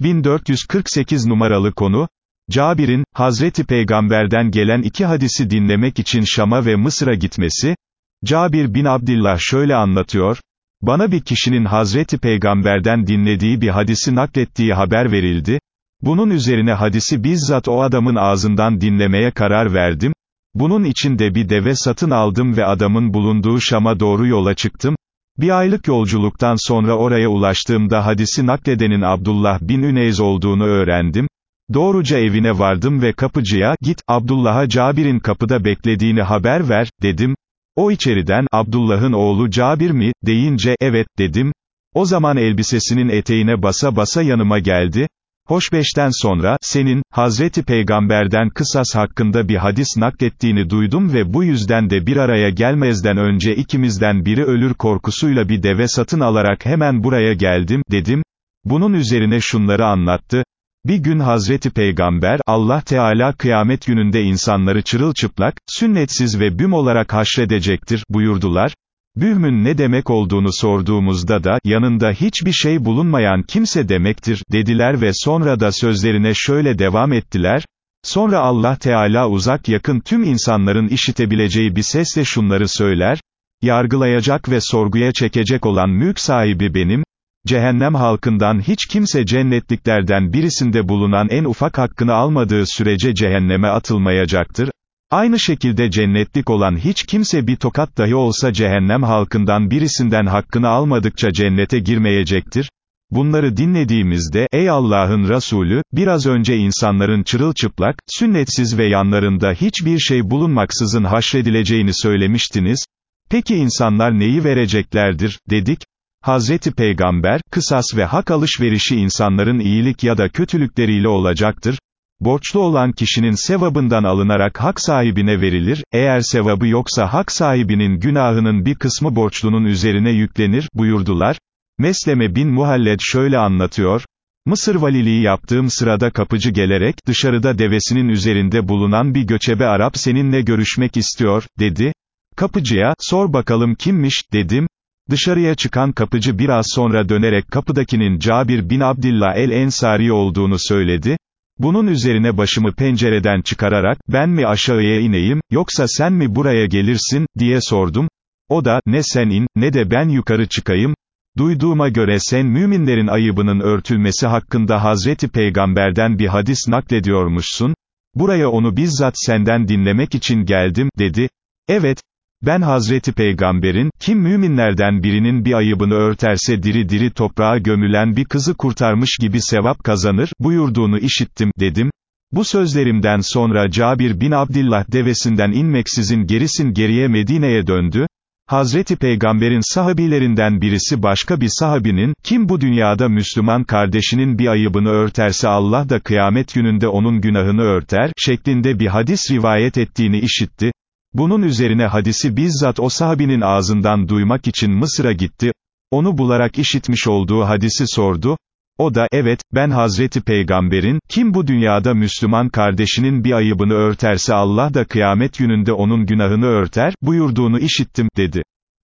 1448 numaralı konu, Cabir'in, Hazreti Peygamber'den gelen iki hadisi dinlemek için Şam'a ve Mısır'a gitmesi, Cabir bin Abdillah şöyle anlatıyor, bana bir kişinin Hazreti Peygamber'den dinlediği bir hadisi naklettiği haber verildi, bunun üzerine hadisi bizzat o adamın ağzından dinlemeye karar verdim, bunun için de bir deve satın aldım ve adamın bulunduğu Şam'a doğru yola çıktım, bir aylık yolculuktan sonra oraya ulaştığımda hadisi nakledenin Abdullah bin Üneyz olduğunu öğrendim, doğruca evine vardım ve kapıcıya, git, Abdullah'a Cabir'in kapıda beklediğini haber ver, dedim, o içeriden, Abdullah'ın oğlu Cabir mi, deyince, evet, dedim, o zaman elbisesinin eteğine basa basa yanıma geldi, Hoşbeş'ten sonra, senin, Hazreti Peygamber'den kısas hakkında bir hadis naklettiğini duydum ve bu yüzden de bir araya gelmezden önce ikimizden biri ölür korkusuyla bir deve satın alarak hemen buraya geldim, dedim. Bunun üzerine şunları anlattı. Bir gün Hazreti Peygamber, Allah Teala kıyamet gününde insanları çırılçıplak, sünnetsiz ve büm olarak haşredecektir, buyurdular. Bühmün ne demek olduğunu sorduğumuzda da, yanında hiçbir şey bulunmayan kimse demektir, dediler ve sonra da sözlerine şöyle devam ettiler, sonra Allah Teala uzak yakın tüm insanların işitebileceği bir sesle şunları söyler, yargılayacak ve sorguya çekecek olan mülk sahibi benim, cehennem halkından hiç kimse cennetliklerden birisinde bulunan en ufak hakkını almadığı sürece cehenneme atılmayacaktır, Aynı şekilde cennetlik olan hiç kimse bir tokat dahi olsa cehennem halkından birisinden hakkını almadıkça cennete girmeyecektir. Bunları dinlediğimizde, ey Allah'ın Resulü, biraz önce insanların çırılçıplak, sünnetsiz ve yanlarında hiçbir şey bulunmaksızın haşredileceğini söylemiştiniz. Peki insanlar neyi vereceklerdir, dedik. Hazreti Peygamber, kısas ve hak alışverişi insanların iyilik ya da kötülükleriyle olacaktır. Borçlu olan kişinin sevabından alınarak hak sahibine verilir, eğer sevabı yoksa hak sahibinin günahının bir kısmı borçlunun üzerine yüklenir, buyurdular. Mesleme bin Muhalled şöyle anlatıyor, Mısır valiliği yaptığım sırada kapıcı gelerek, dışarıda devesinin üzerinde bulunan bir göçebe Arap seninle görüşmek istiyor, dedi. Kapıcıya, sor bakalım kimmiş, dedim. Dışarıya çıkan kapıcı biraz sonra dönerek kapıdakinin Cabir bin Abdillah el-Ensari olduğunu söyledi. Bunun üzerine başımı pencereden çıkararak, ben mi aşağıya ineyim, yoksa sen mi buraya gelirsin, diye sordum. O da, ne sen in, ne de ben yukarı çıkayım. Duyduğuma göre sen müminlerin ayıbının örtülmesi hakkında Hazreti Peygamberden bir hadis naklediyormuşsun. Buraya onu bizzat senden dinlemek için geldim, dedi. Evet, ben Hazreti Peygamber'in, kim müminlerden birinin bir ayıbını örterse diri diri toprağa gömülen bir kızı kurtarmış gibi sevap kazanır, buyurduğunu işittim, dedim. Bu sözlerimden sonra Cabir bin Abdillah devesinden inmeksizin gerisin geriye Medine'ye döndü. Hazreti Peygamber'in sahabilerinden birisi başka bir sahabinin, kim bu dünyada Müslüman kardeşinin bir ayıbını örterse Allah da kıyamet gününde onun günahını örter, şeklinde bir hadis rivayet ettiğini işitti. Bunun üzerine hadisi bizzat o sahabinin ağzından duymak için Mısır'a gitti, onu bularak işitmiş olduğu hadisi sordu, o da, evet, ben Hazreti Peygamber'in, kim bu dünyada Müslüman kardeşinin bir ayıbını örterse Allah da kıyamet gününde onun günahını örter, buyurduğunu işittim, dedi.